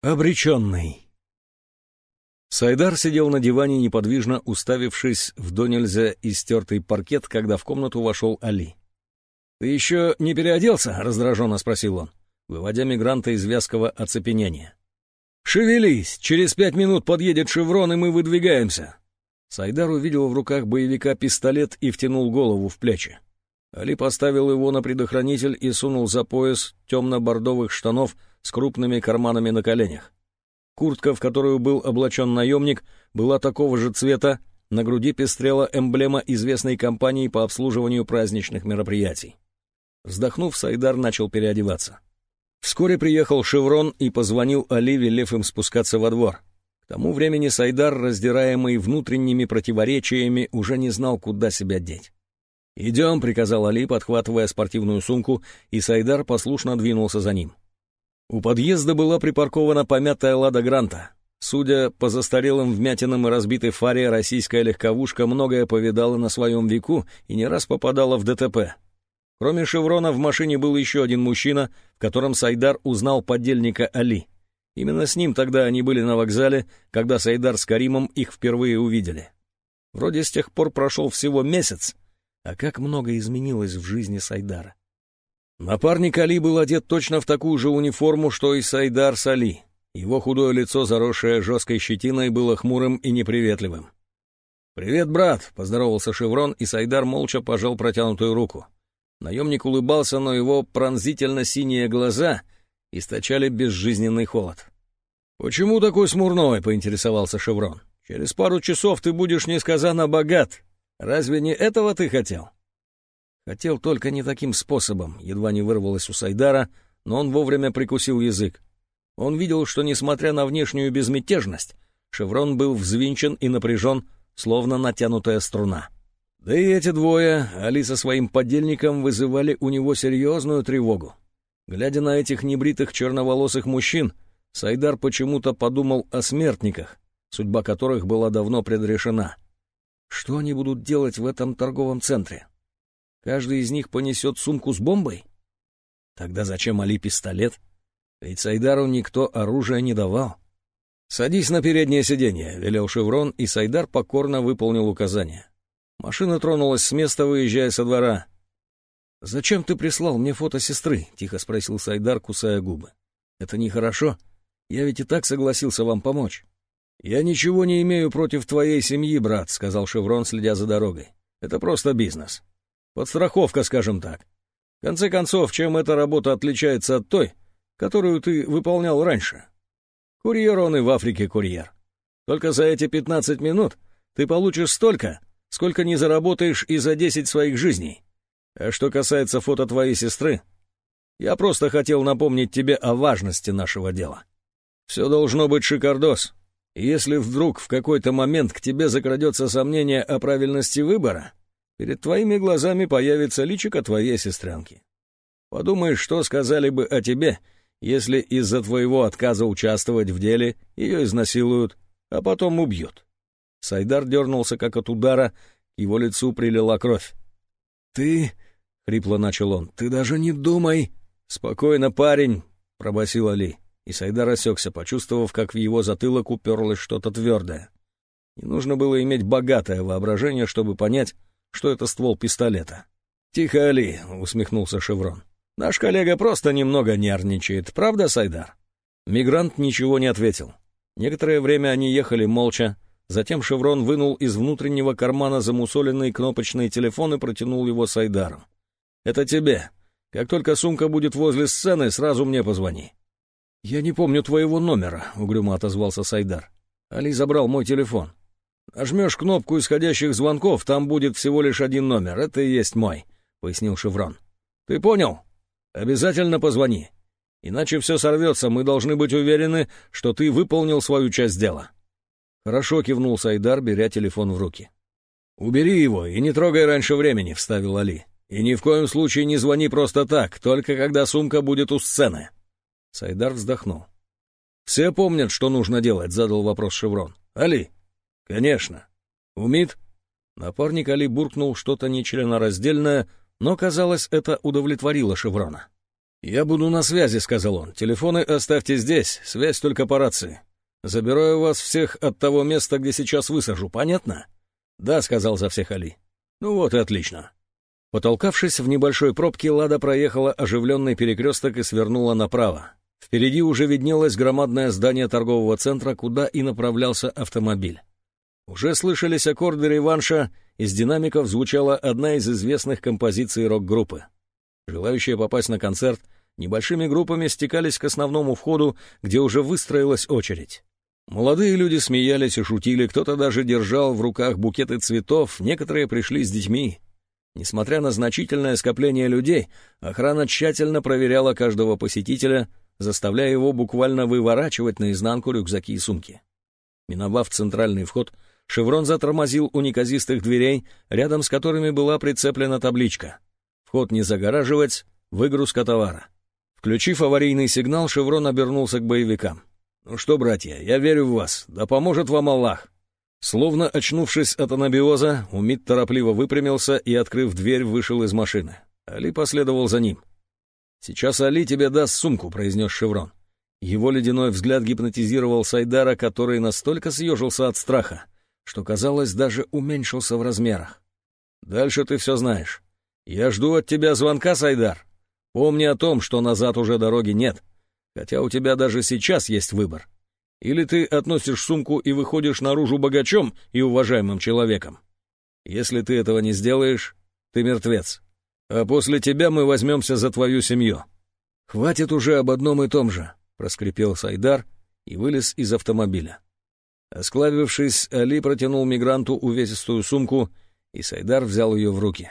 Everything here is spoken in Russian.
Обреченный. Сайдар сидел на диване, неподвижно уставившись в до нельзя истертый паркет, когда в комнату вошел Али. «Ты еще не переоделся?» — раздраженно спросил он, выводя мигранта из вязкого оцепенения. «Шевелись! Через пять минут подъедет «Шеврон», и мы выдвигаемся!» Сайдар увидел в руках боевика пистолет и втянул голову в плечи. Али поставил его на предохранитель и сунул за пояс темно-бордовых штанов с крупными карманами на коленях. Куртка, в которую был облачен наемник, была такого же цвета, на груди пестрела эмблема известной компании по обслуживанию праздничных мероприятий. Вздохнув, Сайдар начал переодеваться. Вскоре приехал «Шеврон» и позвонил Али, велев им спускаться во двор. К тому времени Сайдар, раздираемый внутренними противоречиями, уже не знал, куда себя деть. «Идем», — приказал Али, подхватывая спортивную сумку, и Сайдар послушно двинулся за ним. У подъезда была припаркована помятая «Лада Гранта». Судя по застарелым вмятинам и разбитой фаре, российская легковушка многое повидала на своем веку и не раз попадала в ДТП. Кроме «Шеврона» в машине был еще один мужчина, в котором Сайдар узнал подельника Али. Именно с ним тогда они были на вокзале, когда Сайдар с Каримом их впервые увидели. Вроде с тех пор прошел всего месяц, а как много изменилось в жизни Сайдара. Напарник Али был одет точно в такую же униформу, что и Сайдар с Али. Его худое лицо, заросшее жесткой щетиной, было хмурым и неприветливым. «Привет, брат!» — поздоровался Шеврон, и Сайдар молча пожал протянутую руку. Наемник улыбался, но его пронзительно-синие глаза источали безжизненный холод. «Почему такой смурной?» — поинтересовался Шеврон. «Через пару часов ты будешь несказанно богат. Разве не этого ты хотел?» Хотел только не таким способом, едва не вырвалось у Сайдара, но он вовремя прикусил язык. Он видел, что, несмотря на внешнюю безмятежность, Шеврон был взвинчен и напряжен, словно натянутая струна. Да и эти двое, Али со своим подельником, вызывали у него серьезную тревогу. Глядя на этих небритых черноволосых мужчин, Сайдар почему-то подумал о смертниках, судьба которых была давно предрешена. Что они будут делать в этом торговом центре? Каждый из них понесет сумку с бомбой? Тогда зачем Али пистолет? Ведь Сайдару никто оружия не давал. «Садись на переднее сиденье», — велел Шеврон, и Сайдар покорно выполнил указание. Машина тронулась с места, выезжая со двора. «Зачем ты прислал мне фото сестры?» — тихо спросил Сайдар, кусая губы. «Это нехорошо. Я ведь и так согласился вам помочь». «Я ничего не имею против твоей семьи, брат», — сказал Шеврон, следя за дорогой. «Это просто бизнес. Подстраховка, скажем так. В конце концов, чем эта работа отличается от той, которую ты выполнял раньше? Курьер он и в Африке курьер. Только за эти пятнадцать минут ты получишь столько, сколько не заработаешь и за десять своих жизней. А что касается фото твоей сестры, я просто хотел напомнить тебе о важности нашего дела. Все должно быть шикардос. Если вдруг в какой-то момент к тебе закрадется сомнение о правильности выбора, перед твоими глазами появится личико твоей сестренки. Подумаешь, что сказали бы о тебе, если из-за твоего отказа участвовать в деле ее изнасилуют, а потом убьют. Сайдар дернулся, как от удара, к его лицу прилила кровь. «Ты...» — хрипло начал он. «Ты даже не думай...» «Спокойно, парень!» — пробасил Али. И Сайдар осекся, почувствовав, как в его затылок уперлось что-то твердое. Не нужно было иметь богатое воображение, чтобы понять, что это ствол пистолета. «Тихо, Али!» — усмехнулся Шеврон. «Наш коллега просто немного нервничает, правда, Сайдар?» Мигрант ничего не ответил. Некоторое время они ехали молча, Затем Шеврон вынул из внутреннего кармана замусоленный кнопочный телефон и протянул его Сайдару. «Это тебе. Как только сумка будет возле сцены, сразу мне позвони». «Я не помню твоего номера», — угрюмо отозвался Сайдар. Али забрал мой телефон. «Нажмешь кнопку исходящих звонков, там будет всего лишь один номер. Это и есть мой», — пояснил Шеврон. «Ты понял? Обязательно позвони. Иначе все сорвется, мы должны быть уверены, что ты выполнил свою часть дела». «Хорошо», — кивнул Сайдар, беря телефон в руки. «Убери его и не трогай раньше времени», — вставил Али. «И ни в коем случае не звони просто так, только когда сумка будет у сцены». Сайдар вздохнул. «Все помнят, что нужно делать», — задал вопрос Шеврон. «Али?» «Конечно». «Умит?» Напарник Али буркнул что-то нечленораздельное, но, казалось, это удовлетворило Шеврона. «Я буду на связи», — сказал он. «Телефоны оставьте здесь, связь только по рации. Забираю вас всех от того места, где сейчас высажу, понятно?» «Да», — сказал за всех Али. «Ну вот и отлично». Потолкавшись в небольшой пробке, Лада проехала оживленный перекресток и свернула направо. Впереди уже виднелось громадное здание торгового центра, куда и направлялся автомобиль. Уже слышались аккорды реванша, из динамиков звучала одна из известных композиций рок-группы. Желающие попасть на концерт небольшими группами стекались к основному входу, где уже выстроилась очередь. Молодые люди смеялись и шутили, кто-то даже держал в руках букеты цветов, некоторые пришли с детьми. Несмотря на значительное скопление людей, охрана тщательно проверяла каждого посетителя, заставляя его буквально выворачивать наизнанку рюкзаки и сумки. Миновав центральный вход, Шеврон затормозил у неказистых дверей, рядом с которыми была прицеплена табличка «Вход не загораживать, выгрузка товара». Включив аварийный сигнал, Шеврон обернулся к боевикам. «Ну что, братья, я верю в вас, да поможет вам Аллах». Словно очнувшись от анабиоза, Умид торопливо выпрямился и, открыв дверь, вышел из машины. Али последовал за ним. «Сейчас Али тебе даст сумку», — произнес Шеврон. Его ледяной взгляд гипнотизировал Сайдара, который настолько съежился от страха, что, казалось, даже уменьшился в размерах. «Дальше ты все знаешь. Я жду от тебя звонка, Сайдар. Помни о том, что назад уже дороги нет, хотя у тебя даже сейчас есть выбор. Или ты относишь сумку и выходишь наружу богачом и уважаемым человеком. Если ты этого не сделаешь, ты мертвец а после тебя мы возьмемся за твою семью». «Хватит уже об одном и том же», — проскрипел Сайдар и вылез из автомобиля. Осклавившись, Али протянул мигранту увесистую сумку, и Сайдар взял ее в руки.